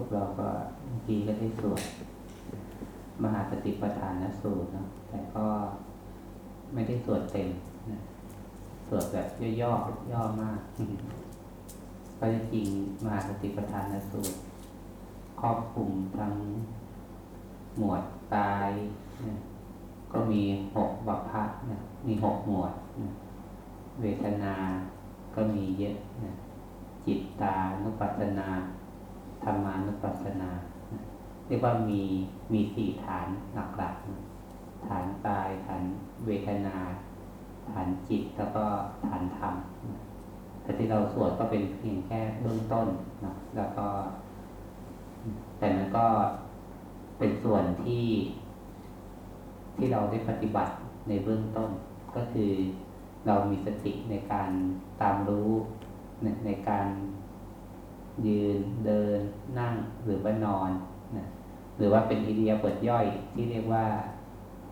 วกเราก็บางทีก็ได้สวดมหาสติปัฏฐานสูตรนะแต่ก็ไม่ได้สวดเต็มนะสวดแบบย่อๆย่อมากก็จริงมหาสติปัฏฐานสูตรครอบคลุมทั้งหมวดกายนะก็มีหกบัพพะนะมีหกหมวดนะเวทนา ก็มีเยอะนะจิตตานุปัสสนา ธรรมานุปัสสนาเรียกว่ามีมีสี่ฐานหลักๆนะฐานกายฐานเวทนา ฐานจิตแล้วก็ฐานธรรมแต่ที่เราสวดก็เป็นเพียงแค่เบื้องต้นนะแล้วก็ แต่มันก็เป็นส่วนที่ ที่เราได้ปฏิบัติในเบื้องต้น ก็คือเรามีสติในการตามรู้ในในการ ยืนเดินนั่งหรือว่านอนนะหรือว่าเป็นอิเดียบทย่อยที่เรียกว่า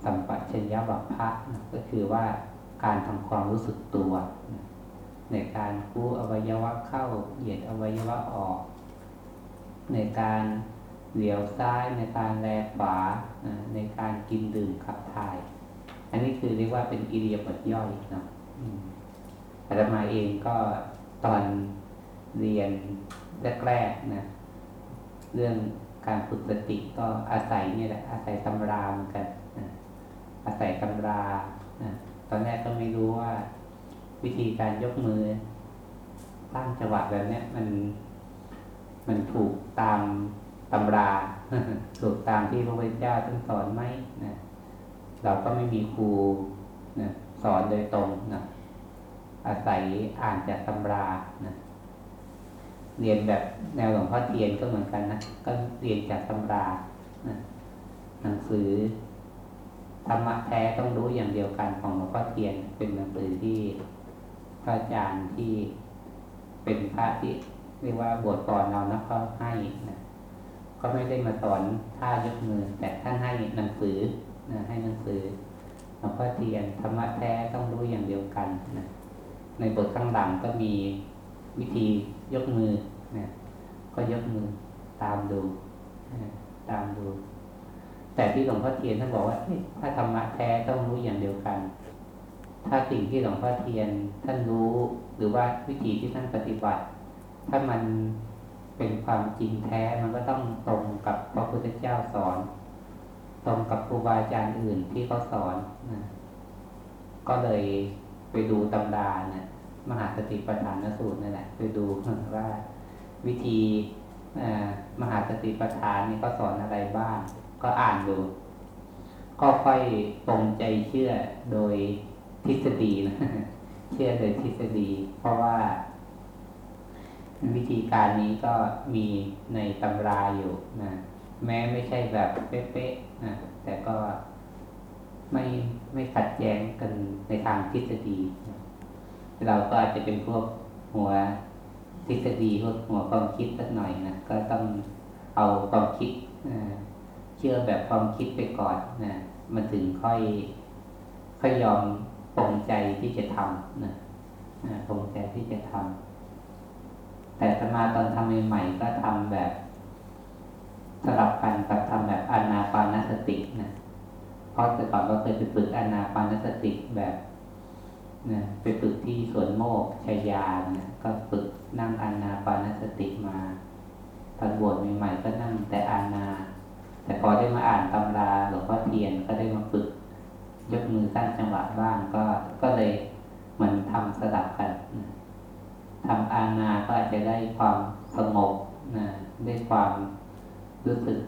สัมปชัญญะบัพพะนะก็คือว่าการทำความรู้สึกตัวนะในการกู้อวัยวะเข้าเหยียดอวัยวะออก ในการเหลียวซ้ายในการแลขวาในการกินดื่มขับถ่าย อันนี้คือเรียกว่าเป็นอิเดียบทย่อยนะอาตมาเองก็ตอนเรียน แรกๆนะเรื่องการฝึกสติก็อาศัยนี่แหละ อาศัยตำราเหมือนกันนะอาศัยตำรานะตอนแรกก็ไม่รู้ว่า วิธีการยกมือตั้งจังหวะแบบนี้มัน มันถูกตามตำรา ถูกตามที่พระพุทธเจ้าท่านสอนไหมนะเราก็ไม่มีครูนะสอนโดยตรงนะอาศัยอ่านจากตำรานะ เรียนแบบแนวหลวงพ่อเทียนก็เหมือนกันนะ ก็เรียนจากตำรานะหนังสือธรรมะแท้ต้องรู้อย่างเดียวกันของหลวงพ่อเทียน เป็นหนังสือที่พระอาจารย์ที่เป็นพระที่เรียกว่าบวชก่อนเรานะเขาให้นะก็ไม่ได้มาสอนท่ายกมือ แต่ท่านให้หนังสือนะให้หนังสือหลวงพ่อเทียนธรรมะแท้ต้องรู้อย่างเดียวกันนะในบทข้างหลังก็มี วิธียกมือนะก็ยกมือตามดูตามดู แต่ที่หลวงพ่อเทียนท่านบอกว่าถ้าธรรมะแท้ต้องรู้อย่างเดียวกัน ถ้าสิ่งที่หลวงพ่อเทียนท่านรู้หรือว่าวิธีที่ท่านปฏิบัติ ถ้ามันเป็นความจริงแท้มันก็ต้องตรงกับพระพุทธเจ้าสอน ตรงกับครูบาอาจารย์อื่นที่เขาสอนนะก็เลยไปดูตำรานะ มหาสติปัฏฐานสูตรนั่นแหละไปดูว่าวิธีมหาสติปัฏฐานนี่ก็สอนอะไรบ้าง ก็อ่านดู ก็ค่อยตรงใจเชื่อโดยทฤษฎีนะเชื่อโดยทฤษฎี เพราะว่า วิธีการนี้ก็มีในตำราอยู่นะแม้ไม่ใช่แบบเป๊ะๆนะแต่ก็ไม่ไม่ขัดแย้งกันในทางทฤษฎีนะ เราก็อาจจะเป็นพวกหัวทฤษฎีพวกหัวความคิดสักหน่อยนะก็ต้องเอาความคิดเชื่อแบบความคิดไปก่อนนะมันถึงค่อยค่อยยอมปรงใจที่จะทำนะปรงใจที่จะทำแต่สมาตอนทำใหม่ๆก็ทำแบบสลับกันกับทำแบบอนาปานสตินะเพราะแต่ก่อนเราเคยปฝึกอนาปานสติแบบ นะไปฝึกที่สวนโมกชายานะก็ฝึกนั่งอานาปานสติมาตอนบวชใหม่ๆก็นั่งแต่อานา แต่พอได้มาอ่านตำราหลวงพ่อเทียนก็ได้มาฝึก ยกมือตั้างจังหวะบ้างก็ก็เลยมันทำสลับกันนะทำอานาก็อาจจะได้ความสงบนะได้ความรู้สึก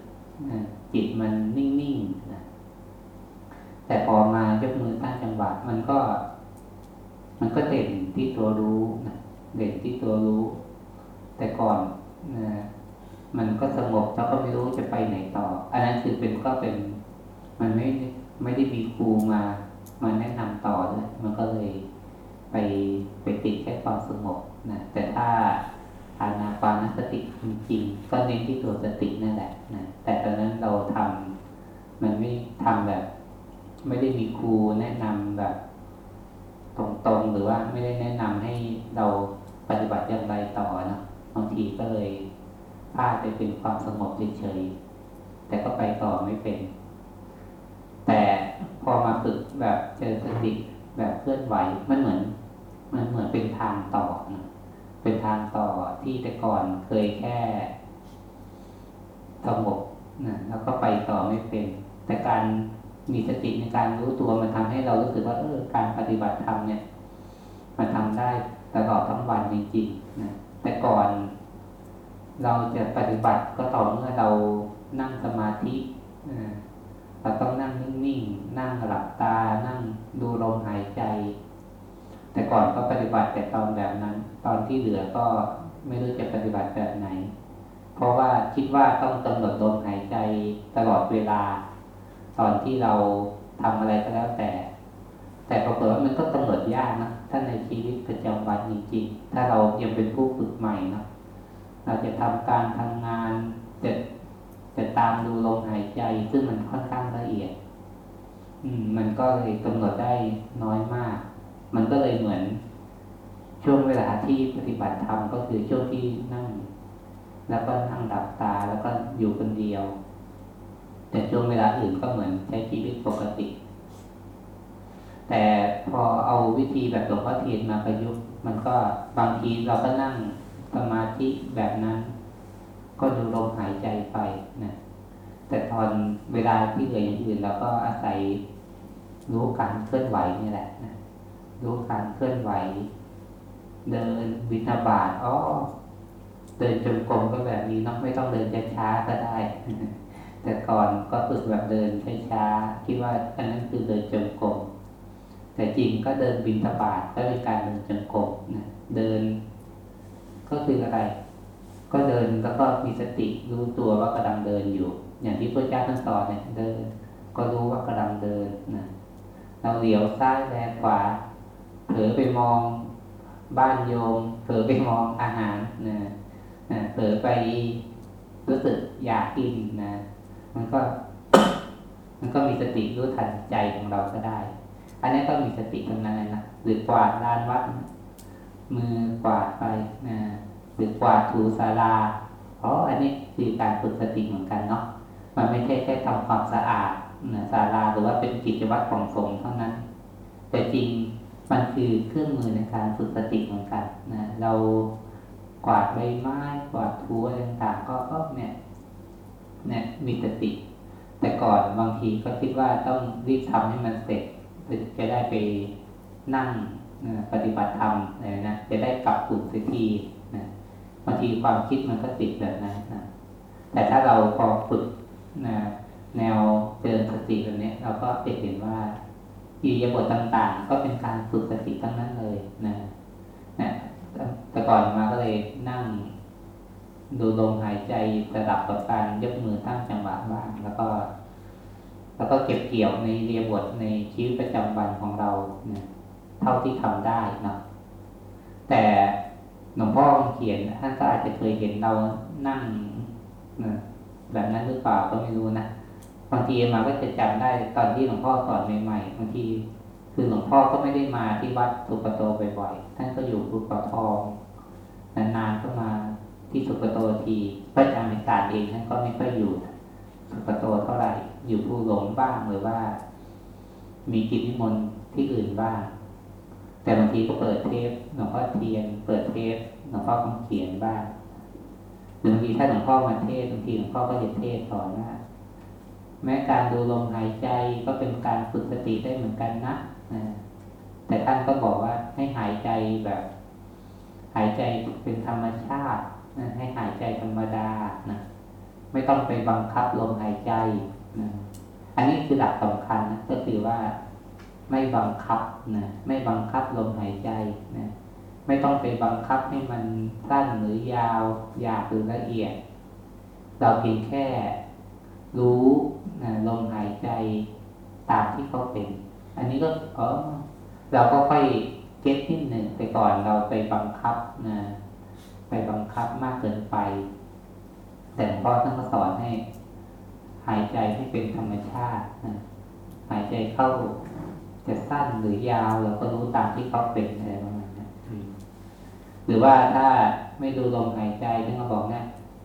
นะจิตมันนิ่งๆนะแต่พอมายกมือตั้งจังหวะมันก็ มันก็เด่นที่ตัวรู้นะเด่นที่ตัวรู้ แต่ก่อนนะมันก็สงบแล้วก็ไม่รู้จะไปไหนต่อ อันนั้นคือเป็นก็เป็น มันไม่ไม่ได้มีครูมามาแนะนำต่อเลยมันก็เลยไปไปติดแค่ความสงบนะแต่ถ้าอานาปานสติจริงๆก็เน้นที่ตัวสตินั่นแหละนะแต่ตอนนั้นเราทำมันไม่ทำแบบ ไม่ได้มีครูแนะนำแบบ ว่าไม่ได้แนะนำให้เราปฏิบัติอย่างไรต่อนะบางทีก็เลยพลาดไปเป็นความสงบเฉยๆแต่ก็ไปต่อไม่เป็น แต่พอมาฝึกแบบเจอสติแบบเคลื่อนไหวมันเหมือน มันเหมือนเป็นทางต่อนะเป็นทางต่อที่แต่ก่อนเคยแค่สงบนะแล้วก็ไปต่อไม่เป็น แต่การมีสติในการรู้ตัวมันทำให้เรารู้สึกว่าเออการปฏิบัติธรรมเนี่ย มันทำได้ตลอดทั้งวันจริงๆนะแต่ก่อน เราจะปฏิบัติก็ต่อเมื่อเรานั่งสมาธิเราต้องนั่งนิ่งๆ นั่งหลับตา นั่งดูลมหายใจ แต่ก่อนก็ปฏิบัติแต่ตอนแบบนั้น ตอนที่เหลือก็ไม่รู้จะปฏิบัติแบบไหน เพราะว่าคิดว่าต้องกำหนดลมหายใจตลอดเวลา ตอนที่เราทำอะไรก็แล้วแต่ แต่ปรากฏว่ามันก็กำหนดยากนะ ถ้าในชีวิตประจำวันจริงๆ ถ้าเรายังเป็นผู้ฝึกใหม่นะเราจะทำการทำงานจะจะตามดูลมหายใจ ซึ่งมันค่อนข้างละเอียด อืม มันก็เลยกำหนดได้น้อยมาก มันก็เลยเหมือน ช่วงเวลาที่ปฏิบัติธรรมก็คือช่วงที่นั่ง แล้วก็นั่งดับตาแล้วก็อยู่คนเดียว แต่ช่วงเวลาอื่นก็เหมือนใช้ชีวิตปกติ แต่พอเอาวิธีแบบหลวงพ่อเทียนมาประยุกต์ มันก็บางทีเราก็นั่งสมาธิแบบนั้น ก็ดูลมหายใจไปนะแต่ตอนเวลาที่เหลืออย่างอื่นเราก็อาศัยรู้การเคลื่อนไหวนี่แหละนะรู้การเคลื่อนไหว เดินวินาบาตอ๋อเดินจงกรมก็แบบนี้เนาะไม่ต้องเดินช้าๆก็ได้ แต่ก่อนก็ฝึกแบบเดินช้าๆคิดว่าอันนั้นคือเดินจงกรม แต่จริงก็เดินบินทบาทก็เป็นการเดินจงกรมนะเดิน ก็คืออะไร ก็เดินแล้วก็มีสติรู้ตัวว่ากำลังเดินอยู่ อย่างที่พระเจ้าท่านสอนเนี่ยเดิน ก็รู้ว่ากำลังเดินนะเราเหลียวซ้ายแลขวาเผลอไปมองบ้านโยมเผลอไปมองอาหารนะนะเผลอไปรู้สึกอยากกินนะ มันก็ มันก็มีสติรู้ทันใจของเราก็ได้ อันนี้ก็มีสติตรงนั้นเลยนะหรือกวาดลานวัด มือกวาดไปนะหรือกวาดถูศาลาเพราะอันนี้คือการฝึกสติเหมือนกันเนาะมันไม่ใช่แค่ทำความสะอาดนะศาลาหรือว่าเป็นกิจวัตรของสงฆ์เท่านั้น แต่จริงมันคือเครื่องมือในการฝึกสติเหมือนกันนะเรากวาดใบไม้กวาดถูอะไรต่างๆ ก็ก็เนี่ยเนี่ยมีสติ แต่ก่อนบางทีก็คิดว่าต้องรีบทำให้มันเสร็จ จะได้ไปนั่งปฏิบัติธรรมอะนะจะได้กลับกลุ่มสักทีนะบางทีความคิดมันก็ติดแบบนั้นนะแต่ถ้าเราพอฝึกนะแนวเจริญสติแบบนี้เราก็จะเห็นว่าอิริยาบถต่างๆ ก็เป็นการฝึกสติทั้งนั้นเลยนะนะแต่ก่อนมาก็เลยนั่ง ดูลมหายใจระดับกับการยกมือตั้งจังหวะบ้างแล้วก็ แล้วก็เก็บเกี่ยวในเรียบทในชีวิตประจำวันของเรานะเท่าที่ทำได้นะแต่หลวงพ่อเขียนท่านก็อาจจะเคยเห็นเรานั่งแบบนั้นหรือเปล่าก็ไม่รู้นะบางทีมาก็จะจำได้ตอนที่หลวงพ่อสอนใหม่ๆบางทีคือหลวงพ่อก็ไม่ได้มาที่วัดสุกโตบ่อยๆท่านก็อยู่ภูเขาทองนานๆก็มาที่สุกโตทีพระอาจารย์ในการเองท่านก็ไม่ค่อยอยู่สุกโตเท่าไหร่ อยู่ผู้หลงบ้างหรือว่า มีกิจนิมนต์ที่อื่นบ้าง แต่บางทีก็เปิดเทปหลวงพ่อเทียน เปิดเทปหลวงพ่อคำเขียนบ้างหรือบางทีถ้าหลวงพ่อมาเทศบางทีหลวงพ่อก็จะเทศสอนว่าแม้การดูลมหายใจก็เป็นการฝึกสติได้เหมือนกันนะแต่ท่านก็บอกว่าให้หายใจแบบ หายใจเป็นธรรมชาติให้หายใจธรรมดานะไม่ต้องไปบังคับลมหายใจ อันนี้คือหลักสำคัญนะก็คือว่าไม่บังคับนะไม่บังคับลมหายใจนะไม่ต้องไปบังคับให้มันสั้นหรือยาวหยาบหรือละเอียด เราเพียงแค่รู้นะลมหายใจตามที่เขาเป็น อันนี้ก็เออเราก็ค่อยเก็ตนิดหนึ่งแต่ก่อนเราไปบังคับนะไปบังคับมากเกินไป แต่พ่อท่านก็สอนให้ หายใจให้เป็นธรรมชาตินะหายใจเข้าจะสั้นหรือยาวเราก็รู้ตามที่เขาเป็นอะไรประมาณนี้หรือว่าถ้าไม่ดูลมหายใจท่านก็บอกนะ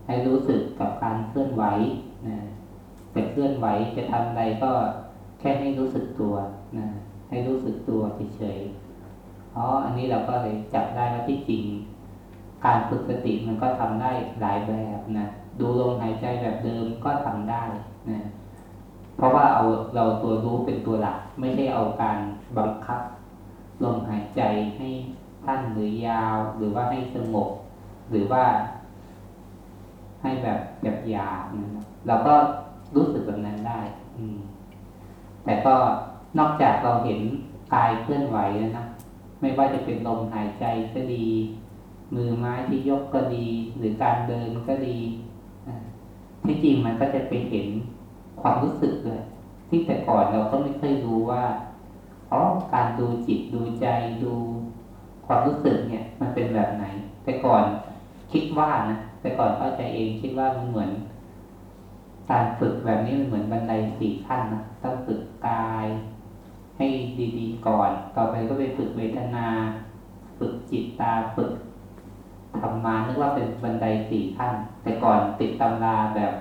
ให้รู้สึกกับการเคลื่อนไหวนะแต่เคลื่อนไหวจะทำอะไรก็แค่ให้รู้สึกตัวนะให้รู้สึกตัวเฉยๆอ๋ออันนี้เราก็เลยจับได้ว่าที่จริง การฝึกสติมันก็ทำได้หลายแบบนะ ดูลมหายใจแบบเดิมก็ทำได้นะเพราะว่าเอาเราตัวรู้เป็นตัวหลัก ไม่ใช่เอาการบังคับลมหายใจให้สั้นหรือยาว หรือว่าให้สงบหรือว่า ให้แบบแบบยาวนะเราก็รู้สึกแบบนั้นได้ อืม แต่ก็นอกจากเราเห็นกายเคลื่อนไหวแล้วนะไม่ว่าจะเป็นลมหายใจก็ดี มือไม้ที่ยกก็ดี หรือการเดินก็ดี ที่จริงมันก็จะไปเห็นความรู้สึกเลย ที่แต่ก่อนเราก็ไม่เคยรู้ว่าอ๋อการดูจิตดูใจดูความรู้สึกเนี่ย มันเป็นแบบไหน แต่ก่อนคิดว่านะแต่ก่อนเข้าใจเองคิดว่ามันเหมือน การฝึกแบบนี้มันเหมือนบันไดสี่ขั้นนะต้องฝึกกาย ให้ดีๆก่อน ต่อไปก็ไปฝึกเวทนา ฝึกจิตตาฝึก ทำมานึกว่าเป็นบันไดสี่ขั้น แต่ก่อนติดตำราแบบ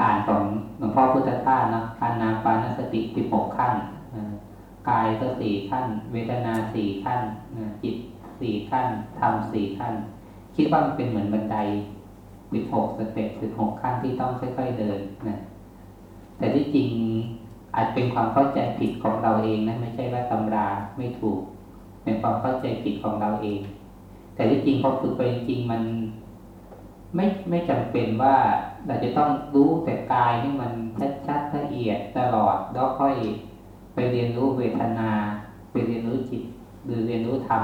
อ่านของหลวงพ่อพุทธทาสนะอานาปานสติสิบหกขั้นกายก็สี่ขั้น เวทนาสี่ขั้นจิตสี่ขั้นธรรมสี่ขั้น คิดว่ามันเป็นเหมือนบันไดสิบหกสเต็ปสิบหกขั้นที่ต้องค่อย ๆเดินนะแต่ที่จริงอาจเป็นความเข้าใจผิดของเราเองนะไม่ใช่ว่าตำราไม่ถูก เป็นความเข้าใจผิดของเราเอง แต่ที่จริงพอฝึกไปจริงมัน ไม่ไม่จำเป็นว่าเราจะต้องรู้แต่กายให้มันชัดๆละเอียดตลอดแล้วค่อยไปเรียนรู้เวทนา ไปเรียนรู้จิต หรือเรียนรู้ธรรม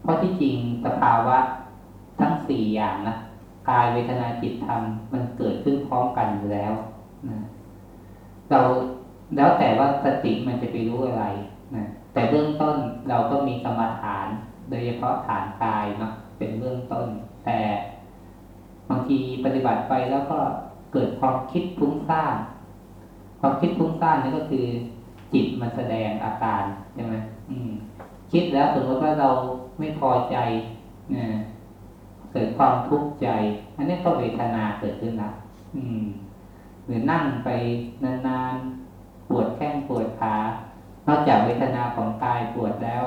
เพราะที่จริงสภาวะทั้งสี่อย่างนะกายเวทนาจิตธรรมมันเกิดขึ้นพร้อมกันอยู่แล้วนะเราแล้วแต่ว่าสติมันจะไปรู้อะไรนะแต่เบื้องต้นเราก็มีกรรมฐาน โดยเฉพาะฐานกายเนาะเป็นเบื้องต้น แต่บางทีปฏิบัติไปแล้วก็เกิดความคิดฟุ้งซ่านความคิดฟุ้งซ่านนี่ก็คือ จิตมันแสดงอาการใช่ไหมมคิดแล้วสมมติว่าเราไม่พอใจนะเกิดความทุกข์ใจ อันนี้ก็เวทนาเกิดขึ้นละอืมหรือนั่งไปนานๆปวดแข้งปวดขานอกจากเวทนาของกายปวดแล้ว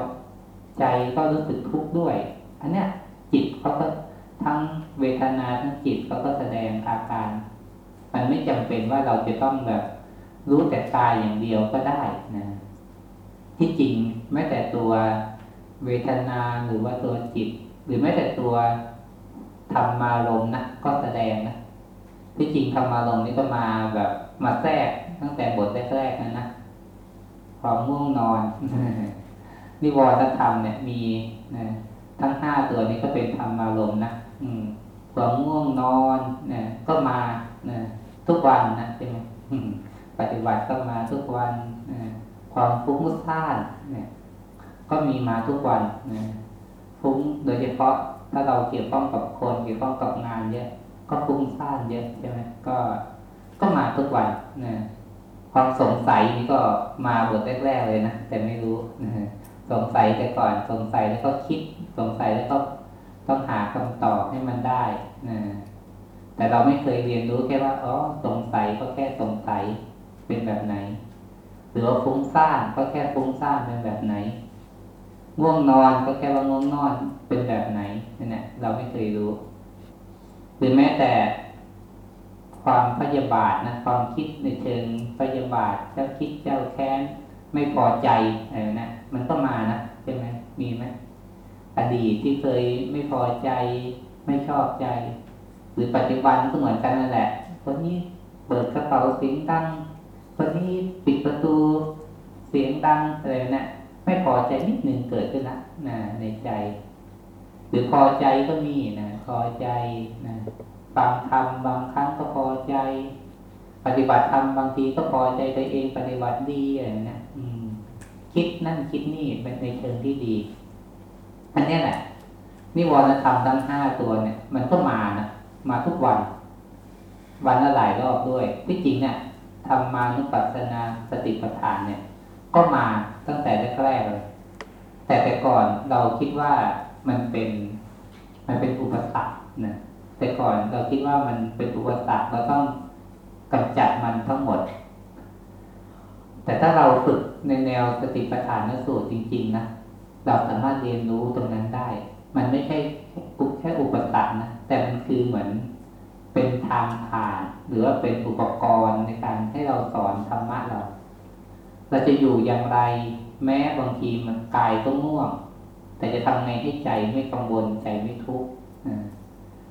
ใจก็รู้สึกทุกข์ด้วย อันเนี้ยจิตเขาก็ทั้งเวทนาทั้งจิตเขาก็แสดงอาการ มันไม่จำเป็นว่าเราจะต้องแบบรู้แต่กายอย่างเดียวก็ได้นะ ที่จริงแม้แต่ตัวเวทนาหรือว่าตัวจิต หรือแม้แต่ตัวธรรมารมนะก็แสดงนะที่จริงธรรมารมนี่ก็มาแบบมาแทรกตั้งแต่บทแรกๆนะนะความง่วงนอน นิวรณธรรมเนี่ยมีนะทั้งห้าตัวนี้ก็เป็นธรรมารมณ์นะอืมความง่วงนอนนี่ยก็มานะทุกวันนะใช่ไหมปฏิบัติก็มาทุกวันนะความฟุ้งซ่านเนี่ย ก็มีมาทุกวันนะฟุ้งโดยเฉพาะถ้าเราเกี่ยวข้องกับคนเกี่ยวข้องกับงานเยอะก็ฟุ้งซ่านเยอะใช่ไหมก็ก็มาทุกวันนะความสงสัยนี่ก็มาบทแรกๆเลยนะแต่ไม่รู้นะ สงสัยแต่ก่อนสงสัยแล้วก็คิดสงสัยแล้วก็ต้องหาคำตอบให้มันได้นะแต่เราไม่เคยเรียนรู้แค่ว่าอ๋อสงสัยก็แค่สงสัยเป็นแบบไหน หรือว่าฟุ้งซ่านก็แค่ฟุ้งซ่านเป็นแบบไหน ง่วงนอนก็แค่ว่าง่วงนอนเป็นแบบไหนนี่แหละเราไม่เคยรู้ หรือแม้แต่ความพยาบาทนะความคิดในเชิงพยาบาทเจ้าคิดเจ้าแค้น ไม่พอใจอะไรนะมันก็มานะใช่ไหมมีไหมอดีตที่เคยไม่พอใจ ไม่ชอบใจ หรือปัจจุบันก็เหมือนกันนั่นแหละ คนนี้เปิดกระเป๋าเสียงดังคนนี้ปิดประตูเสียงดังอะไรนะไม่พอใจนิดหนึ่งเกิดขึ้นละนะในใจ หรือพอใจก็มีนะพอใจนะบางทำบางครั้งก็พอใจ ฏิบัติทำบางทีก็พอใจตัวเองปฏิบัติดีอะไรนะอืม คิดนั่นคิดนี่เป็นในเชิงที่ดี อันนี้แหละนิวรณธรรมทั้งห้าตัวเนี่ย มันก็มานะมาทุกวัน วันละหลายรอบด้วยที่จริงเนี่ยทำมานุปัสสนาสติปัฏฐานเนี่ย ก็มาตั้งแต่แรกๆเลยแต่แต่ก่อนเราคิดว่ามันเป็น มันเป็นอุปสรรคนะแต่ก่อนเราคิดว่ามันเป็นอุปสรรคเราต้อง กำจัดมันทั้งหมด แต่ถ้าเราฝึกในแนวสติปัฏฐานสูตรจริง ๆ นะเราสามารถเรียนรู้ตรงนั้นได้ มันไม่ใช่แค่อุปสรรคนะแต่มันคือเหมือนเป็นทางผ่าน หรือว่าเป็นอุปกรณ์ในการให้เราสอนธรรมะเรา เราจะอยู่อย่างไร แม้บางทีมันกายก็ง่วง แต่จะทำไงให้ใจไม่กังวลใจไม่ทุกข์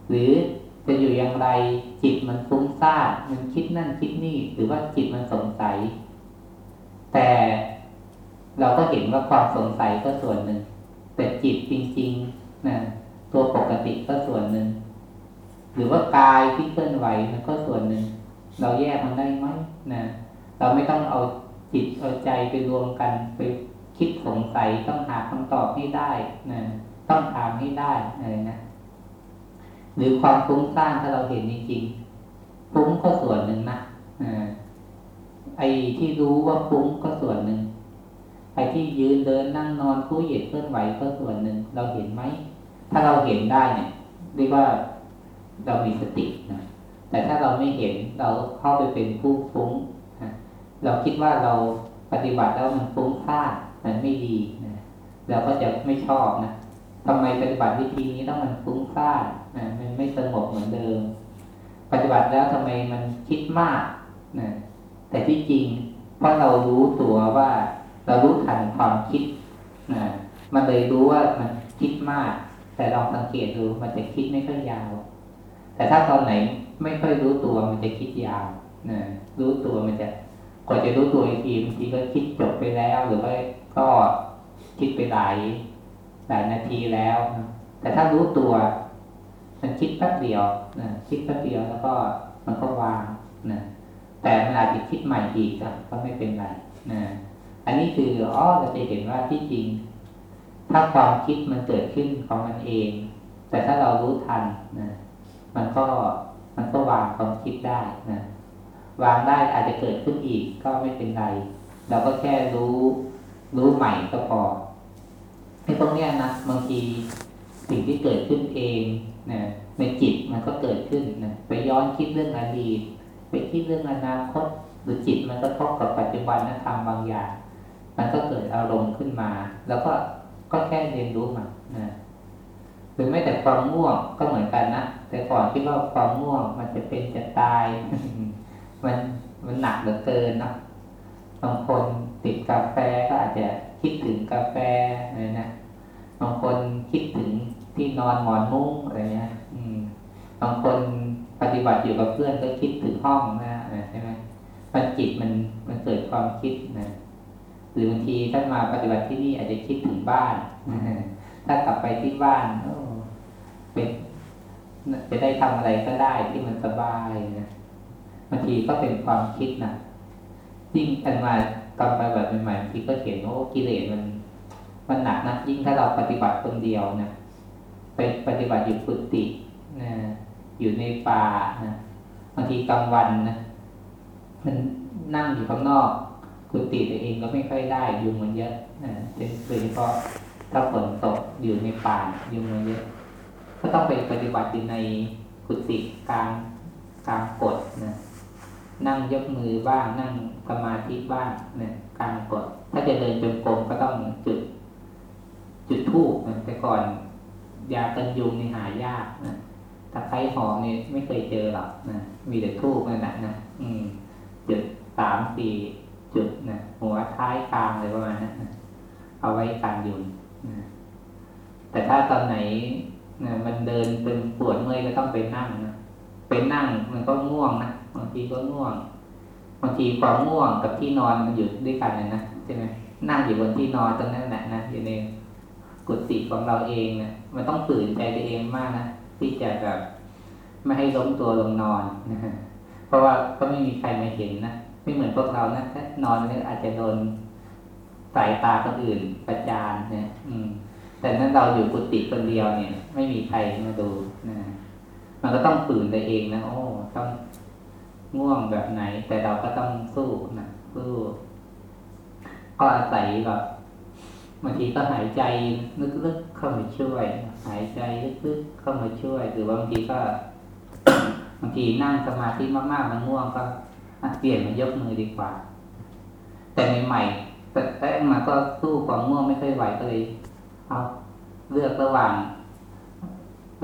หรือ จะอยู่อย่างไร จิตมันฟุ้งซ่านมันคิดนั่นคิดนี่ หรือว่าจิตมันสงสัย แต่เราก็เห็นว่าความสงสัยก็ส่วนหนึ่ง แต่จิตจริงๆนะตัวปกติก็ส่วนหนึ่ง หรือว่ากายที่เคลื่อนไหวมันก็ส่วนหนึ่ง เราแยกมันได้ไหมนะเราไม่ต้องเอาจิตเอาใจไปรวมกันไปคิดสงสัยต้องหาคำตอบให้ได้นะต้องถามให้ได้อะไรนะ หรือความฟุ้งซ่านถ้าเราเห็นจริงๆฟุ้งก็ส่วนหนึ่งนะไอ้ที่รู้ว่าฟุ้งก็ส่วนหนึ่งไอ้ที่ยืนเดินนั่งนอนคู่เหยียดเคลื่อนไหวก็ส่วนหนึ่งเราเห็นไหมถ้าเราเห็นได้เนี่ยเรียกว่าเรามีสตินะแต่ถ้าเราไม่เห็นเราเข้าไปเป็นผู้ฟุ้งเราคิดว่าเราปฏิบัติแล้วมันฟุ้งซ่านมันไม่ดีนะเราก็จะไม่ชอบนะทำไมปฏิบัติวิธีนี้ต้องมันฟุ้งซ่าน นะมันไม่สงบเหมือนเดิม ปฏิบัติแล้วทำไมมันคิดมากนะแต่ที่จริงเพราะเรารู้ตัวว่าเรารู้ทันความคิดนะมันเลยรู้ว่ามันคิดมาก แต่ลองสังเกตดูมันจะคิดไม่ค่อยยาว แต่ถ้าตอนไหนไม่ค่อยรู้ตัวมันจะคิดยาวนะรู้ตัวมันจะกว่าจะรู้ตัวอีกทีบางทีก็คิดจบไปแล้วหรือว่าก็คิดไปหลายหลายนาทีแล้ว แต่ถ้ารู้ตัว มันคิดแป๊บเดียวนะคิดแป๊บเดียวแล้วก็มันก็วางนะแต่มันอาจจะคิดใหม่อีกก็ไม่เป็นไรนะอันนี้คืออ๋อเราจะเห็นว่าที่จริง ถ้าความคิดมันเกิดขึ้นของมันเอง แต่ถ้าเรารู้ทันนะมันก็มันก็วางความคิดได้นะวางได้อาจจะเกิดขึ้นอีกก็ไม่เป็นไร เราก็แค่รู้รู้ใหม่ก็พอในตรงเนี้ยนะบางทีสิ่งที่เกิดขึ้นเอง นะในจิตมันก็เกิดขึ้นนะไปย้อนคิดเรื่องอดีตไปคิดเรื่องอนาคตหรือจิตมันก็ทบกับปัจจุบันนะทำบางอย่าง มันก็เกิดอารมณ์ขึ้นมา แล้วก็ก็แค่เรียนรู้มันนะหรือไม่แต่ความง่วงก็เหมือนกันนะแต่ก่อนคิดว่าความง่วงมันจะเป็นจะตาย มันมันหนักเหลือเกินนะบางคนติดกาแฟก็อาจจะคิดถึงกาแฟอะนะบางคนคิดถึง ที่นอนหมอนมุ้งอะไรเงี้ย อืมบางคนปฏิบัติอยู่กับเพื่อนก็คิดถึงห้องนะใช่ไหมปัญจิตมันมันเกิดความคิดนะหรือบางทีถ้านมาปฏิบัติที่นี่อาจจะคิดถึงบ้านถ้ากลับไปที่บ้านเป็นจะได้ทำอะไรก็ได้ที่มันสบายนะบางทีก็เป็นความคิดนะยิ่งอันมาตอนไปแบบใหม่ๆบางทีก็เห็นว่ากิเลสมัน มันหนักนะยิ่งถ้าเราปฏิบัติคนเดียวนะ ไปปฏิบัติอยู่ฟุตินะอยู่ในป่านะบางทีกลางวันนะมันนั่งอยู่ข้างนอกกุฏิตัวเองก็ไม่ค่อยได้ยุงมันเยอะนะโดยเฉพาะถ้าฝนตกอยู่ในป่ายุงมันเยอะ ก็ต้องไปปฏิบัติอยู่ในกุฏิกลางกลางกฎนะนั่งยกมือบ้างนั่งสมาธิบ้างนี่ยการกดถ้าจะเดินจงกรมก็ต้องจุด จุดทูบแต่ก่อน ยากันยุงนี่หายากนะถ้าใครหอมนี่ไม่เคยเจอหรอกนะมีแต่ทูบนั่นแหละนะอืมจุดสามสี่จุดนะหัวท้ายกลางอะไรประมาณนั้นนะเอาไว้กันยุงนะแต่ถ้าตอนไหนนะมันเดินเป็นปวดเมื่อยก็ต้องไปนั่งนะเป็นนั่งมันก็ง่วงนะบางทีก็ง่วงบางทีความง่วงกับที่นอนมันอยู่ด้วยกันนะใช่ไหมนั่งอยู่บนที่นอนตรงนั้นแหละนะอยู่ในกุฏิของเราเองนะ มันต้องฝืนใจตัวเองมากนะที่จะแบบไม่ให้ล้มตัวลงนอนนะเพราะว่าก็ไม่มีใครมาเห็นนะไม่เหมือนพวกเรานะถ้านอนอาจจะโดนสายตาคนอื่นประจานนะอืม แต่นั้นเราอยู่กุฏิคนเดียวเนี่ย ไม่มีใครมาดูนะมันก็ต้องฝืนตัวเองนะโอ้ต้องง่วงแบบไหน แต่เราก็ต้องสู้นะสู้ก็อาศัยแบบ บางทีก็หายใจลึกๆเข้ามาช่วย หายใจลึกๆเข้ามาช่วย หรือบางทีก็บางทีนั่งสมาธิมากๆมันง่วงก็เปลี่ยนมายกมือดีกว่า แต่ใหม่ๆแต่แต่มาก็สู้ความง่วงไม่ค่อยไหวก็เลยเอาเลือกระหว่าง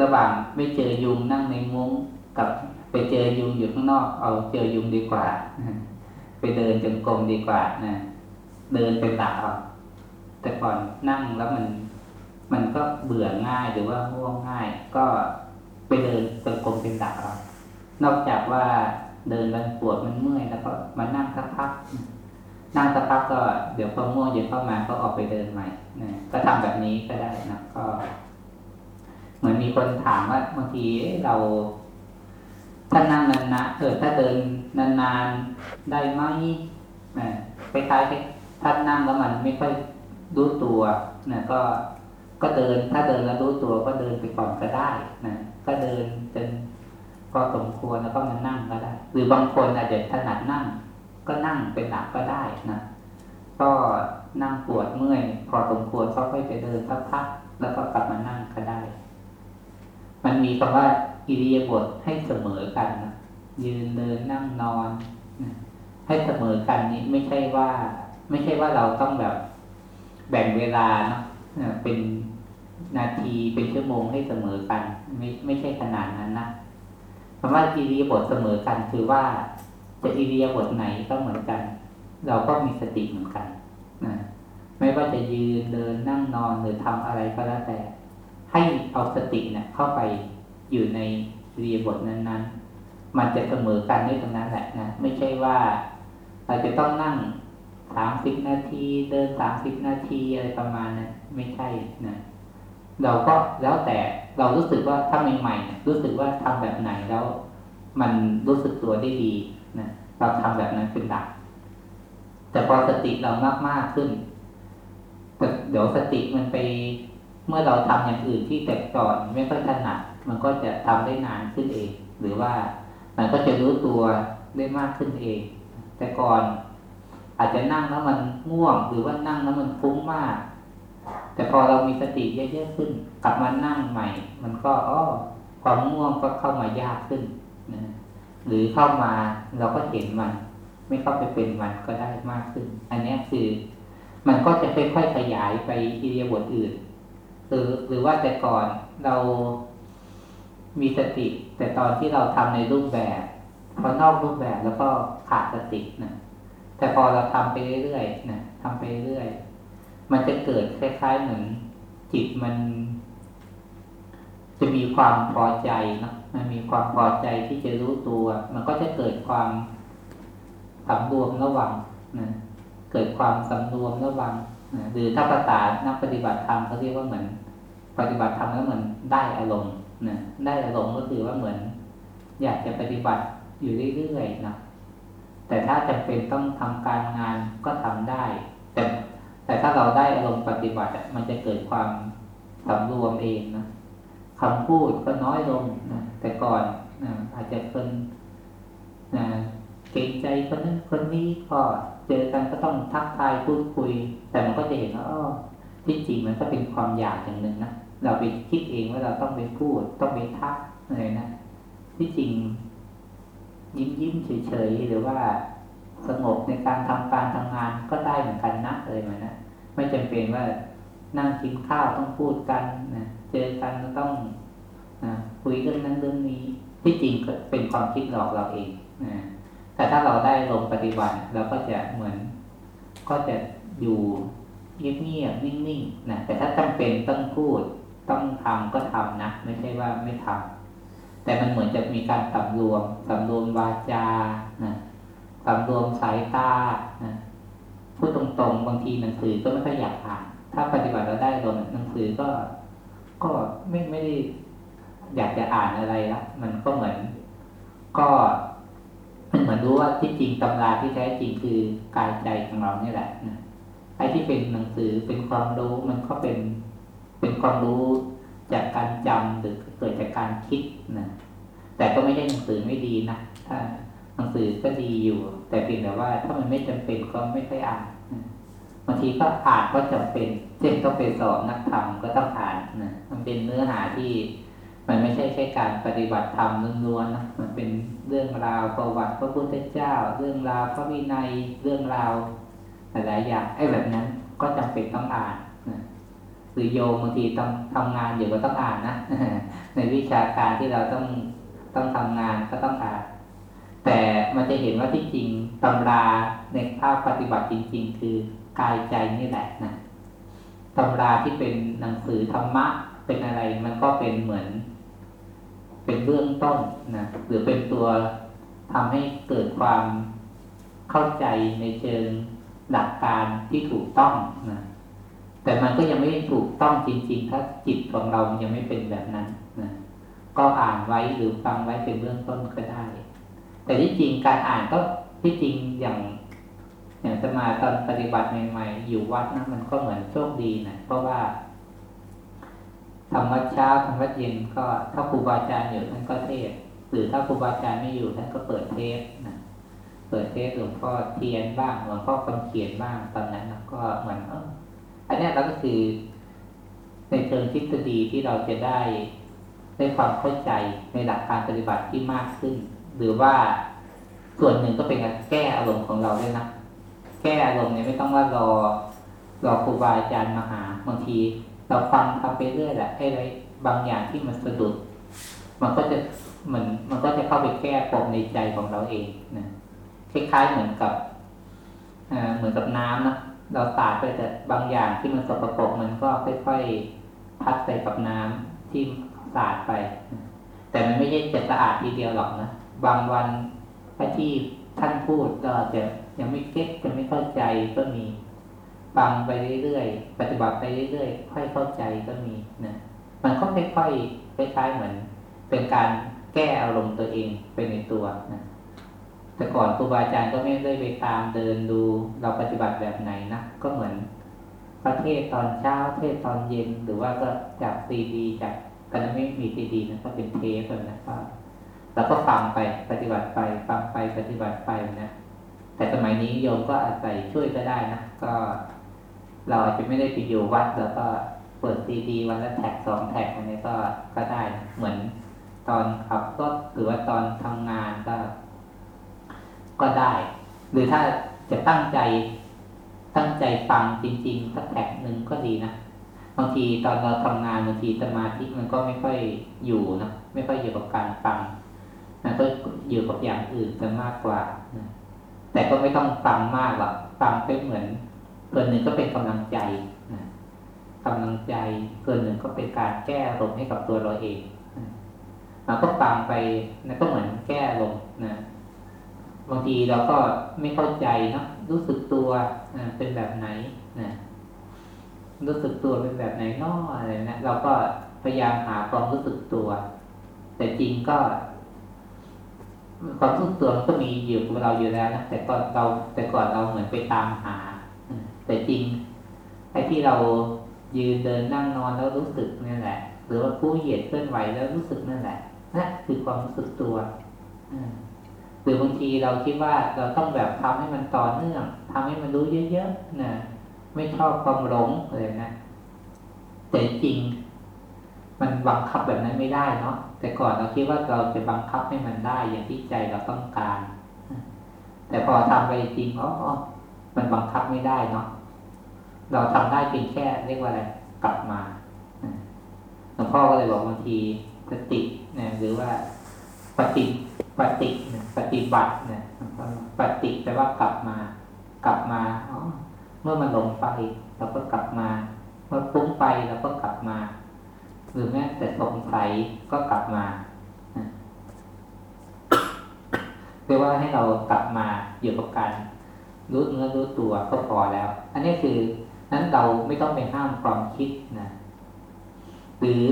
ระหว่างไม่เจอยุงนั่งในมุ้งกับไปเจอยุงอยู่ข้างนอก เอาเจอยุงดีกว่า ไปเดินจงกรมดีกว่านะเดินไปตักเอา แต่ก่อนนั่งแล้วมัน มันก็เบื่อง่ายหรือว่าง่วงง่าย ก็ไปเดินจงกรมเป็นตักเอานอกจากว่าเดินมันปวดมันเมื่อยแล้วก็มานั่งสักพักนั่งสักพักก็เดี๋ยวพอง่วงเย็นเข้ามาก็ออกไปเดินใหม่นะก็ทำแบบนี้ก็ได้นะก็ เหมือนมีคนถามว่าบางทีเราถ้านั่งนานๆเออถ้าเดินนานๆได้ไหมนะคล้ายๆถ้านั่งแล้วมันไม่ค่อย รู้ตัวนะก็ก็เดินถ้าเดินแล้วรู้ตัวก็เดินไปก่อนก็ได้นะก็เดินจนพอสมควรแล้วก็มานั่งก็ได้ หรือบางคนอาจจะถนัดนั่ง ก็นั่งเป็นหลักก็ได้นะก็นั่งปวดเมื่อย พอสมควรก็ค่อยไปเดินสักพักแล้วก็กลับมานั่งก็ได้ มันมีคำว่าอิริยาบถให้เสมอกันนะยืนเดินนั่งนอนให้เสมอกันนี้ไม่ใช่ว่า ไม่ใช่ว่าเราต้องแบบ แบ่งเวลาเนาะเป็นนาทีเป็นชั่วโมงให้เสมอกัน ไม่ไม่ใช่ขนาดนั้นนะคำว่าอิริยาบถเสมอกันคือว่าจะอิริยาบถไหนก็เหมือนกัน เราก็มีสติเหมือนกันนะไม่ว่าจะยืนเดินนั่งนอนหรือทำอะไรก็แล้วแต่ ให้เอาสติเนะี่ยเข้าไปอยู่ในอิริยาบถนั้นๆ มันจะเสมอกันด้วยตรงนั้นแหละนะไม่ใช่ว่าเราจะต้องนั่ง สามสิบนาทีเดินสามสิบนาทีอะไรประมาณนั้นไม่ใช่นะเราก็แล้วแต่เรารู้สึกว่าถ้าใหม่ๆรู้สึกว่าทำแบบไหนแล้ว มันรู้สึกตัวได้ดีนะเราทำแบบนั้นเป็นหลัก แต่พอสติเรามากมากขึ้นแต่เดี๋ยวสติมันไป เมื่อเราทำอย่างอื่นที่แต่ก่อนไม่ค่อยถนัดมันก็จะทำได้นานขึ้นเอง หรือว่ามันก็จะรู้ตัวได้มากขึ้นเอง แต่ก่อน อาจจะนั่งแล้วมันง่วง หรือว่านั่งแล้วมันฟุ้งมาก แต่พอเรามีสติเยอะๆขึ้น กลับมานั่งใหม่ มันก็อ้อความง่วงก็เข้ามายากขึ้นนะหรือเข้ามาเราก็เห็นมัน ไม่เข้าไปเป็นมันก็ได้มากขึ้น อันนี้คือ มันก็จะค่อยๆขยายไปอิริยาบถอื่นหรือหรือว่าแต่ก่อนเรามีสติ แต่ตอนที่เราทำในรูปแบบพอนอกรูปแบบแล้วก็ขาดสตินะ แต่พอเราทำไปเรื่อยๆนะทำไปเรื่อยมันจะเกิดคล้ายๆเหมือนจิตมัน จะมีความพอใจนะมันมีความพอใจที่จะรู้ตัว มันก็จะเกิดความสำรวมระวังนะเกิดความสำรวมระวังนะหรือถ้าภาษานักปฏิบัติธรรมเขาเรียกว่าเหมือน ปฏิบัติธรรมแล้วเหมือนได้อารมณ์นะได้อารมณ์ก็คือว่าเหมือน อยากจะปฏิบัติอยู่เรื่อยๆนะ แต่ถ้าจำเป็นต้องทำการงานก็ทำได้ แต่แต่ถ้าเราได้อารมณ์ปฏิบัติมันจะเกิดความสำรวมเองนะคำพูดก็น้อยลงนะแต่ก่อนนะอาจจะเป็นนะเกรงใจคนนั้นคนนี้ก็เจอกันก็ต้องทักทายพูดคุย แต่มันก็จะเห็นว่าอ๋อที่จริงมันก็เป็นความอยากอย่างหนึ่งนะเราไปคิดเองว่าเราต้องไปพูด ต้องไปทักอะไรนะที่จริง ยิ้มยิ้มเฉยๆหรือว่าสงบในการทำการทำงานก็ได้เหมือนกันนะเลยมันนะไม่จำเป็นว่านั่งกินข้าวต้องพูดกันนะเจอกันก็ต้องนะคุยเรื่องนั้นเรื่องนี้ที่จริงก็เป็นความคิดหลอกเราเองนะแต่ถ้าเราได้ลงปฏิบัติเราก็จะเหมือน ก็จะอยู่เงียบๆนิ่งๆนะแต่ถ้าจำเป็นต้องพูดต้องทำก็ทำนะไม่ใช่ว่าไม่ทำ แต่มันเหมือนจะมีการสำรวมสำรวมวาจานะสำรวมสายตานะพูดตรงๆ บางทีหนังสือก็ไม่ค่อยอยากอ่าน ถ้าปฏิบัติเราได้ลงหนังสือก็ ก็ไม่ไม่ได้อยากจะอ่านอะไรละมันก็เหมือน ก็มันเหมือนรู้ว่าที่จริงตำราที่แท้จริงคือกายใจของเราเนี่ยแหละนะไอ้ที่เป็นหนังสือเป็นความรู้มันก็เป็นเป็นความรู้จากการจำหรือ เกิดจากการคิดนะแต่ก็ไม่ใช่หนังสือไม่ดีนะถ้าหนังสือก็ดีอยู่ แต่เพียงแต่ว่าถ้ามันไม่จำเป็นก็ไม่ค่อยอ่านบางทีก็อ่านก็จำเป็นเช่นต้องไปสอบนักธรรมก็ต้องอ่านนะมันเป็นเนื้อหาที่ มันไม่ใช่แค่การปฏิบัติธรรมล้วนๆนะมันเป็นเรื่องราวประวัติพระพุทธเจ้า เรื่องราวพระวินัยเรื่องราวหลายอย่างไอ้แบบนั้นก็จำเป็นต้องอ่านนะหรือโยมบางทีต้องทำงานอยู่ก็ต้องอ่านนะ ในวิชาการที่เราต้องต้องทำงานก็ต้องอ่านแต่มันจะเห็นว่าที่จริงตำราในภาคปฏิบัติจริง ๆ คือกายใจนี่แหละนะตำราที่เป็นหนังสือธรรมะเป็นอะไรมันก็เป็นเหมือน เป็นเบื้องต้นนะหรือเป็นตัวทำให้เกิดความเข้าใจในเชิงหลักการที่ถูกต้องนะ แต่มันก็ยังไม่ถูกต้องจริงๆ ถ้าจิตของเรายังไม่เป็นแบบนั้นนะก็อ่านไว้หรือฟังไว้เป็นเบื้องต้นก็ได้ แต่ที่จริงการอ่านก็ที่จริงอย่างอย่างสมาตอนปฏิบัติใหม่ๆ อยู่วัดนะมันก็เหมือนโชคดีนะเพราะว่าทำวัดเช้าทำวัดเย็นก็ถ้าครูบาอาจารย์อยู่ท่านก็เทศหรือถ้าครูบาอาจารย์ไม่อยู่ท่านก็เปิดเทศนะเปิดเทศหลวงพ่อเทียนบ้างหลวงพ่อคำเขียนบ้างตอนนั้นนะก็เหมือนเออ อันนี้เราก็คือ ในเชิงทฤษฎีที่เราจะได้ได้ความเข้าใจในหลักการปฏิบัติที่มากขึ้น หรือว่าส่วนหนึ่งก็เป็นการแก้อารมณ์ของเราด้วยนะแก้อารมณ์เนี่ยไม่ต้องว่ารอรอครูบาอาจารย์มาหาบางที เราฟังทำไปเรื่อยแหละให้ไรบางอย่างที่มันสะดุด มันก็จะเหมือนมันก็จะเข้าไปแก้ปมในใจของเราเองนะคล้ายๆเหมือนกับเหมือนกับน้ำนะ เราสาดไปแต่บางอย่างที่มันสกปรกมันก็ค่อยๆพัดไปกับน้ำที่สาดไป แต่มันไม่ใช่จะสะอาดทีเดียวหรอกนะบางวันที่ท่านพูดก็จะยังไม่เก็ตจะไม่เข้าใจก็มีฟังไปเรื่อยๆปฏิบัติไปเรื่อยๆค่อยเข้าใจก็มีนะมันก็ค่อยๆคล้ายๆเหมือน เป็นการแก้อารมณ์ตัวเองไปในตัวนะ แต่ก่อนครูบาอาจารย์ก็ไม่ได้ไปตามเดินดูเราปฏิบัติแบบไหนนะก็เหมือนประเทศตอนเช้าเทศตอนเย็นหรือว่าก็จากซีดีจากกันไม่มีซีดีนะก็เป็นเทปนะก็แล้วก็ฟังไปปฏิบัติไปฟังไปปฏิบัติไปนะแต่สมัยนี้โยมก็อาศัยช่วยก็ได้นะก็ เราอาจจะไม่ได้ไปอยู่วัดแล้วก็เปิดซีดี วันละแท็กสองแท็กอันนี้ก็ก็ได้นะเหมือนตอนขับรถหรือว่าตอนทำงานก็ ก็ได้ หรือถ้าจะตั้งใจตั้งใจฟังจริงๆสักแท็กหนึ่งก็ดีนะบางทีตอนเราทำงานบางทีสมาธิมันก็ไม่ค่อยอยู่นะไม่ค่อยอยู่กับการฟังมันก็อยู่กับอย่างอื่นจะมากกว่านะแต่ก็ไม่ต้องฟังมากหรอกฟังไปเหมือนส่วนหนึ่งก็เป็นกำลังใจนะกำลังใจส่วนหนึ่งก็เป็นการแก้ลมให้กับตัวเราเองเราก็ฟังไปนั่นก็เหมือนางทีเราก็ไม่เข้าใจเนาะรู้สึกตัวเป็นแบบไหนนะรู้สึกตัวเป็นแบบไหนนออะไรนะเราก็พยายามหาความรู้สึกตัว แต่จริงก็ความรู้สึกตัวมันก็มีอยู่กับเราอยู่แล้วนะแต่ก่อนเราแต่ก่อนเราเหมือนไปตามหา แต่จริงไอ้ที่เรายืนเดินนั่งนอนแล้วรู้สึกนั่นแหละ หรือว่าผู้เหยียดเคลื่อนไหวแล้วรู้สึกนั่นแหละนั่นคือความรู้สึกตัว หรือบางทีเราคิดว่าเราต้องแบบทำให้มันต่อเนื่องทำให้มันรู้เยอะๆนะไม่ชอบความหลงเลยนะแต่จริง มันบังคับแบบนั้นไม่ได้เนาะแต่ก่อนเราคิดว่าเราจะบังคับให้มันได้อย่างที่ใจเราต้องการ แต่พอทำไปจริงอ๋อมันบังคับไม่ได้เนาะเราทำได้เพียงแค่เรียกว่าอะไรกลับมาหลวงพ่อก็เลยบอกบางทีสตินะหรือว่าปฏิ ปฏิปฏิบัตินะปฏิแปลว่ากลับมา กลับมาอ๋อเมื่อมันลงไปเราก็กลับมา เมื่อฟุ้งไปเราก็กลับมา หรือแม้แต่สงสัยก็กลับมาเรียกว่าให้เรากลับมาอยู่กับการรู้เนื้อรู้ตัวก็พอแล้ว อันนี้คือนั้นเราไม่ต้องไปห้ามความคิดนะหรือ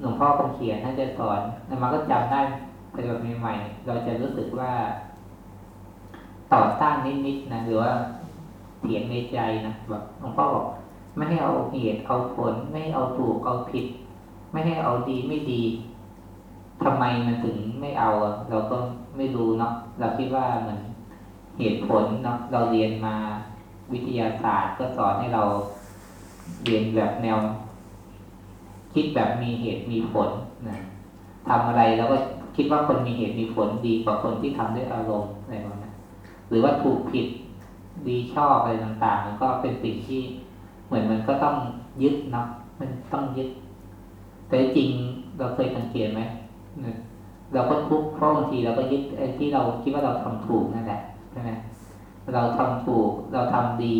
หลวงพ่อคำเขียนท่านจะสอนแต่มาก็จำได้ ปฏิบัติใหม่ๆเราจะรู้สึกว่าต่อต้านนิดๆนะหรือว่าเถียงในใจนะแบบหลวงพ่อบอกไม่ให้เอาเหตุเอาผล ไม่ให้เอาถูกเอาผิด ไม่ให้เอาดีไม่ดีทำไมมันถึงไม่เอา เราก็ไม่รู้เนาะเราคิดว่าเหมือนเหตุผลเนาะเราเรียนมาวิทยาศาสตร์ก็สอนให้เราเรียนแบบแนว คิดแบบมีเหตุมีผลนะทำอะไรแล้วก็ คิดว่าคนมีเหตุมีผลดีกว่าคนที่ทำด้วยอารมณ์อะไรแบบนั้นหรือว่าถูกผิดดีชอบอะไรต่างๆมันก็เป็นสิ่งที่เหมือนมันก็ต้องยึดนะมันต้องยึด แต่จริงเราเคยสังเกตไหมเราก็ทุกข์เพราะบางทีเราก็ยึดไอ้ที่เราคิดว่าเราทำถูกนั่นแหละใช่ไหมเราทำถูกเราทำดี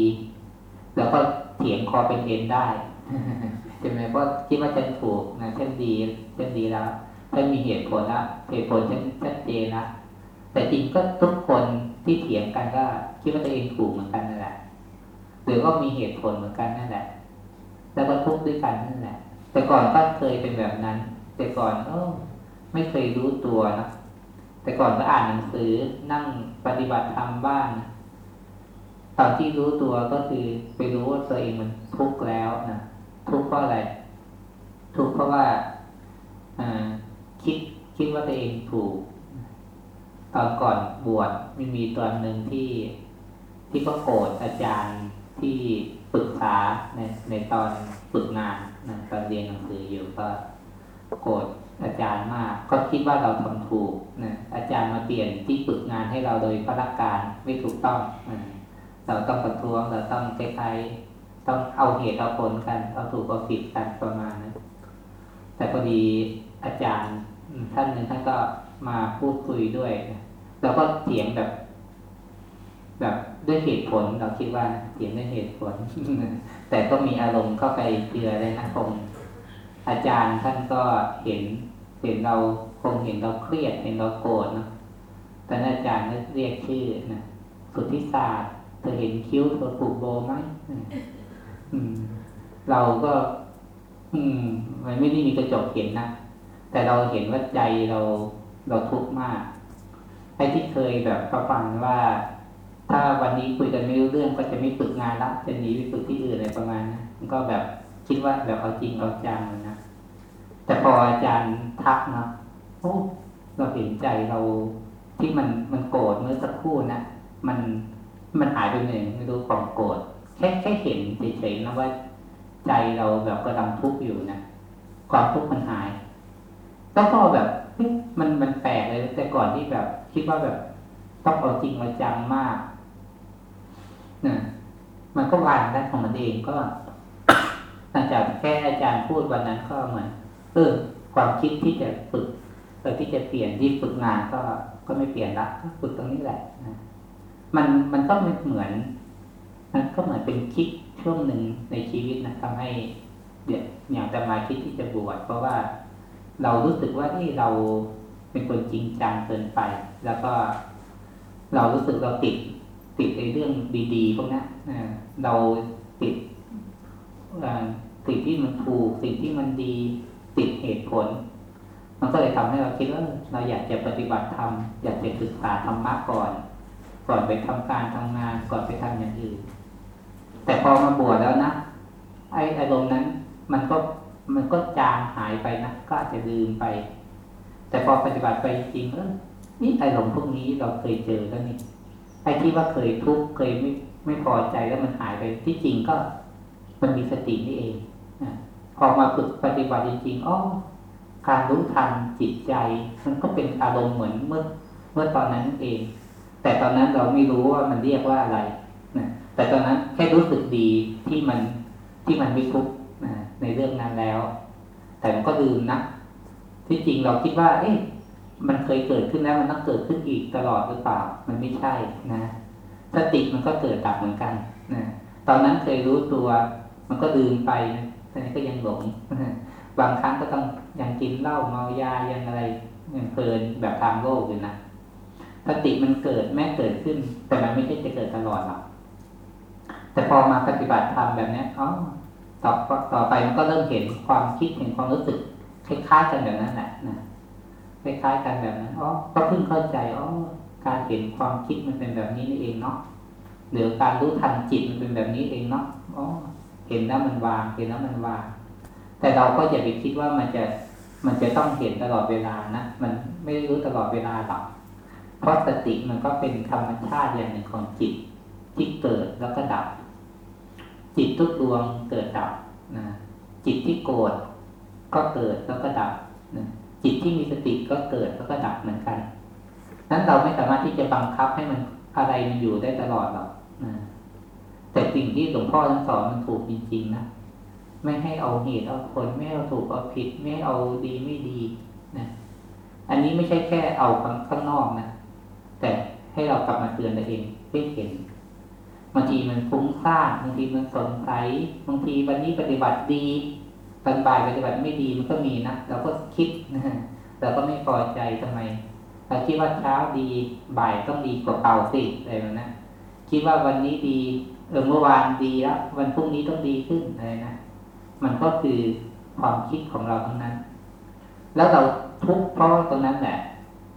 เราก็เถียงคอเป็นเอ็นได้ใช่ไหมเพราะคิดว่าฉันถูกนะฉันดีฉันดีแล้ว ฉันมีเหตุผลละเหตุผลฉันชัดเจนนะแต่จริงก็ทุกคนที่เถียงกันก็คิดว่าตัวเองถูกเหมือนกันนั่นแหละหรือก็มีเหตุผลเหมือนกันนั่นแหละแล้วก็ทุกข์ด้วยกันนั่นแหละ แต่ก่อนก็เคยเป็นแบบนั้น แต่ก่อนเออไม่เคยรู้ตัวนะแต่ก่อนก็อ่านหนังสือนั่งปฏิบัติธรรมบ้างตอนที่รู้ตัวก็คือไปรู้ว่าตัวเองมันทุกข์แล้วนะทุกข์เพราะอะไร ทุกข์เพราะว่า คิดคิดว่าตัวเองถูก ตอนก่อนบวชมีมีตัวหนึ่งที่ที่ก็โกรธอาจารย์ที่ปรึกษาในในตอนฝึกงานนะตอนเรียนหนังสืออยู่ก็โกรธอาจารย์มาก ก็คิดว่าเราทำถูกนะอาจารย์มาเปลี่ยนที่ฝึกงานให้เราโดยพระการไม่ถูกต้องนะเราต้องประท้วงเราต้องคล้ายๆต้องเอาเหตุเอาผลกันเอาถูกเอาผิดกันประมาณนั้นแต่พอดีอาจารย์ ท่านหนึ่งท่านก็มาพูดคุยด้วยแล้วก็เถียงแบบ แบบด้วยเหตุผลเราคิดว่าเถียงด้วยเหตุผล แต่ก็มีอารมณ์เข้าไปเจือเลยนะคงอาจารย์ท่านก็เห็นเห็นเราคงเห็นเราเครียดเห็นเราโกรธเนาะแต่อาจารย์เรียกชื่อนะสุทธิศาสตร์เธอเห็นคิ้วเธอผูกโบไหมเราก็ อืม มันไม่ได้มีกระจกเห็นนะ แต่เราเห็นว่าใจเราเราทุกข์มากไอ้ที่เคยแบบประฟังว่า ถ้าวันนี้คุยกันไม่รู้เรื่องก็จะไม่ฝึกงานละจะหนีไปฝึกที่อื่นอะไรประมาณนะมันก็แบบคิดว่าแบบเอาจริงเอาจังนะแต่พออาจารย์ทักเนาะโอ้เราเห็นใจเราที่มันมันโกรธเมื่อสักครู่นะมันมันหายไปหนึ่งไม่รู้ความโกรธแค่แค่เห็นเฉยๆนะว่า ใจเราแบบกำลังทุกข์อยู่นะความทุกข์มันหาย แล้วก็แบบมันมันแปลกเลย แต่ก่อนที่แบบ คิดว่าแบบต้องเอาจริงเอาจังมากนะมันก็วางได้ของมันเองก็หลังจากแค่อาจารย์พูดวันนั้นก็เหมือนเออความคิดที่จะฝึกเออที่จะเปลี่ยนที่ฝึกงานก็ก็ไม่เปลี่ยนละก็ฝึกตรงนี้แหละนะมันมันก็เหมือนมันก็เหมือนเป็นคิดช่วงหนึ่งในชีวิตนะทำให้เดี๋ยวอย่างจะมาคิดที่จะบวชเพราะว่า เรารู้สึกว่าที่เราเป็นคนจริงจังเกินไป แล้วก็เรารู้สึกเราติดติดในเรื่องดีๆพวกนี้นเราติดสิ่งที่มันถูกสิ่งที่มันดีติดเหตุผล มันก็เลยทำให้เราคิดว่าเราอยากจะปฏิบัติธรรมอยากจะศึกษาธรรมะก่อน ก่อนไปทำการทำงานก่อนไปทำอย่างอื่น แต่พอมาบวชแล้วนะไอ้อารมณ์นั้น มันก็ มันก็จางหายไปนะก็อาจจะลืมไป แต่พอปฏิบัติไปจริงเออนี่อารมณ์พวกนี้เราเคยเจอแล้วนี่ไอ้ที่ว่าเคยทุกข์เคยไม่ไม่พอใจแล้วมันหายไปที่จริงก็ มันมีสตินี่เองพอมาฝึกปฏิบัติจริงๆอ๋อการรู้ทันจิตใจ มันก็เป็นอารมณ์เหมือนเมื่อเมื่อตอนนั้นเอง แต่ตอนนั้นเราไม่รู้ว่ามันเรียกว่าอะไรนะแต่ตอนนั้นแค่รู้สึกดีที่มันที่มันไม่ทุกข์ ในเรื่องนั้นแล้ว แต่มันก็ลืมนะ ที่จริงเราคิดว่า เอ๊ะมันเคยเกิดขึ้นแล้วมันต้องเกิดขึ้นอีกตลอดหรือเปล่า มันไม่ใช่นะสติมันก็เกิดดับเหมือนกันนะตอนนั้นเคยรู้ตัว มันก็ลืมไปตอนนี้ก็ยังหลงบางครั้งก็ต้องยังกินเหล้าเมายายังอะไรยังเพลินแบบทางโลกอยู่นะสติมันเกิดแม้เกิดขึ้น แต่มันไม่ใช่จะเกิดตลอดหรอกแต่พอมาปฏิบัติธรรมแบบนี้อ๋อ ต่อต่อไปมันก็เริ่มเห็นความคิดเห็นความรู้สึกคล้ายๆกันแบบนั้นแหละนะคล้ายๆกันแบบนั้นอ๋อก็เพิ่งเข้าใจอ๋อการเห็นความคิดมันเป็นแบบนี้นี่เองเนาะหรือการรู้ทันจิตมันเป็นแบบนี้เองเนาะอ๋อเห็นแล้วมันวางเห็นแล้วมันวาง แต่เราก็อย่าไปคิดว่ามันจะมันจะต้องเห็นตลอดเวลานะมันไม่ได้รู้ตลอดเวลาหรอกเพราะสติมันก็เป็นธรรมชาติอย่างหนึ่งของจิตที่เกิดแล้วก็ดับ จิตทุกดวงเกิดดับนะจิตที่โกรธก็เกิดแล้วก็ดับนะจิตที่มีสติก็เกิดแล้วก็ดับเหมือนกันนั้นเราไม่สามารถที่จะบังคับให้มันอะไรมันอยู่ได้ตลอดหรอกนะแต่สิ่งที่หลวงพ่อท่านสอนมันถูกจริงๆนะไม่ให้เอาเหตุเอาผลไม่เอาถูกเอาผิด ไม่ให้เอาดีไม่ดีนะอันนี้ไม่ใช่แค่เอาข้างข้างนอกนะแต่ให้เรากลับมาเตือนตัวเองให้เห็น บางทีมันฟุ้งซ่านบางทีมันสงสัยบางทีวันนี้ปฏิบัติดีตอนบ่ายปฏิบัติไม่ดีมันก็มีนะเราก็คิดนะเราก็ไม่พอใจทำไมเราคิดว่าเช้าดีบ่ายต้องดีกว่าเก่าสิอะไรแบบนั้นคิดว่าวันนี้ดีเออเมื่อวานดีแล้ววันพรุ่งนี้ต้องดีขึ้นอะไรนะมันก็คือความคิดของเราทั้งนั้น แล้วเราทุกข์เพราะตรงนั้นแหละ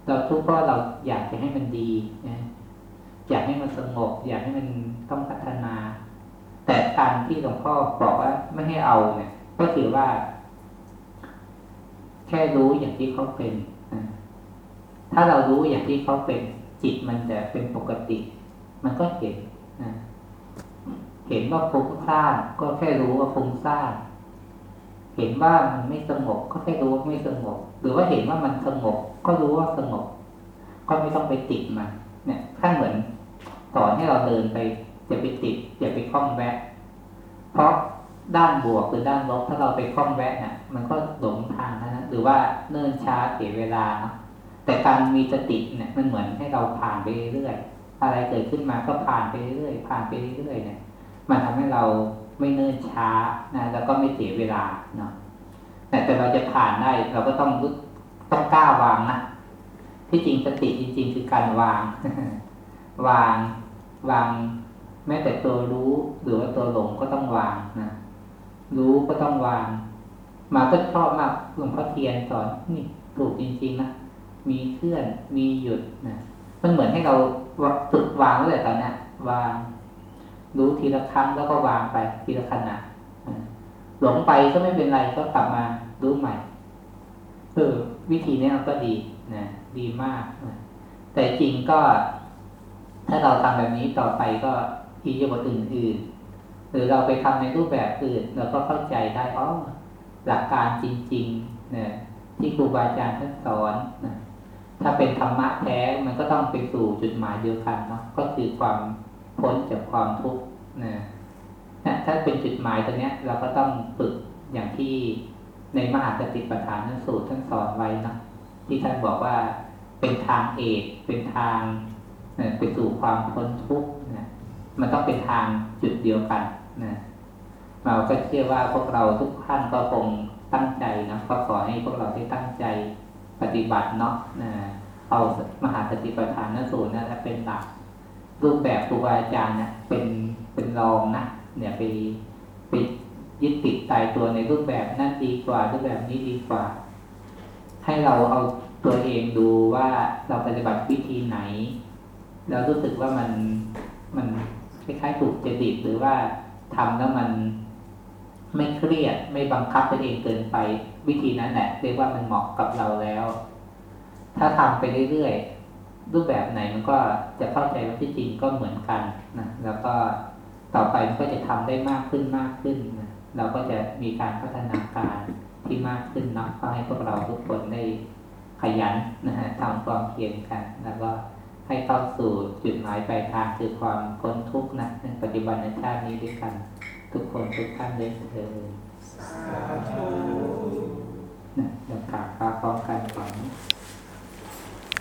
เราทุกข์เพราะเราอยากจะให้มันดีนะ อยากให้มันสงบ อยากให้มันต้องพัฒนา แต่การที่หลวงพ่อบอกว่าไม่ให้เอาเนี่ย ก็คือว่า แค่รู้อย่างที่เขาเป็นถ้าเรารู้อย่างที่เขาเป็นจิตมันจะเป็นปกติ มันก็เห็นเห็นว่าฟุ้งซ่านก็แค่รู้ว่าฟุ้งซ่านเห็นว่ามันไม่สงบก็แค่รู้ว่าไม่สงบ หรือว่าเห็นว่ามันสงบก็รู้ว่าสงบ ก็ไม่ต้องไปติดมัน เนี่ยท่านเหมือนสอนให้เราเดินไปอย่าไปติดอย่าไปคล้องแวะ เพราะด้านบวกหรือด้านลบถ้าเราไปคล้องแวะเนี่ยมันก็หลงทางนะหรือว่าเนิ่นช้าเสียเวลาเนาะแต่การมีสติเนี่ยมันเหมือนให้เราผ่านไปเรื่อยอะไรเกิดขึ้นมาก็ผ่านไปเรื่อยผ่านไปเรื่อยเนี่ย มันทำให้เราไม่เนิ่นช้านะแล้วก็ไม่เสียเวลาเนาะแต่เราจะผ่านได้เราก็ต้องต้องกล้าวางนะ ที่จริงสติจริง ๆ คือการวาง วางวาง แม้แต่ตัวรู้หรือว่าตัวหลงก็ต้องวางนะรู้ก็ต้องวาง มาก็ชอบมากหลวงพ่อเทียนสอนนี่ถูกจริง ๆนะมีเคลื่อนมีหยุดนะมันเหมือนให้เราฝึกวางตั้งแต่ตอนนี้วาง รู้ทีละครั้งแล้วก็วางไปทีละขณะหลงไปก็ไม่เป็นไรก็กลับมารู้ใหม่เออวิธีนี้ก็ดีนะ ดีมากนะแต่จริงก็ ถ้าเราทำแบบนี้ต่อไปก็อียบทอื่นๆหรือเราไปทำในรูปแบบอื่น เราก็เข้าใจได้อ๋อหลักการจริงๆเนี่ยที่ครูบาอาจารย์ท่านสอนนะถ้าเป็นธรรมะแท้มันก็ต้องไปสู่จุดหมายเดียวกันเนาะก็คือความพ้นจากความทุกข์นะถ้าเป็นจุดหมายตัวเนี้ย เราก็ต้องฝึกอย่างที่ในมหาสติปัฏฐานนั้นสูตรท่านสอนไว้นะ ที่ท่านบอกว่าเป็นทางเอกเป็นทางไปสู่ความพ้นทุกข์นะมันต้องเป็นทางจุดเดียวกันนะเราก็เชื่อว่าพวกเราทุกท่านก็คงตั้งใจนะก็ขอให้พวกเราได้ตั้งใจปฏิบัติเนาะนะเอามหาสติปัฏฐานนสูตรนะเป็นหลัก รูปแบบครูบาอาจารย์นะเป็นเป็นรองนะเนี่ยไปไปยึดติดตายตัวในรูปแบบนั่นดีกว่ารูปแบบนี้ดีกว่า ให้เราเอาตัวเองดูว่าเราปฏิบัติวิธีไหน แล้วรู้สึกว่ามันมันคล้ายๆถูกจริตหรือว่าทำแล้วมันไม่เครียดไม่บังคับตัวเองเกินไป วิธีนั้นแหละเรียกว่ามันเหมาะกับเราแล้ว ถ้าทำไปเรื่อยๆรูปแบบไหนมันก็จะเข้าใจว่าที่จริงก็เหมือนกันนะแล้วก็ต่อไปมันก็จะทำได้มากขึ้นมากขึ้นนะเราก็จะมีการพัฒนาการ ที่มากขึ้นเนาะก็ให้พวกเราทุกคนได้ขยันนะฮะทำความเพียรกัน แล้วก็ให้เข้าสู่จุดหมายปลายทางคือความพ้นทุกข์นะในปัจจุบันในชาตินี้ด้วยกัน ทุกคนทุกท่านเลยเถิดนะเดี๋ยวกราบพระพร้อมกันก่อน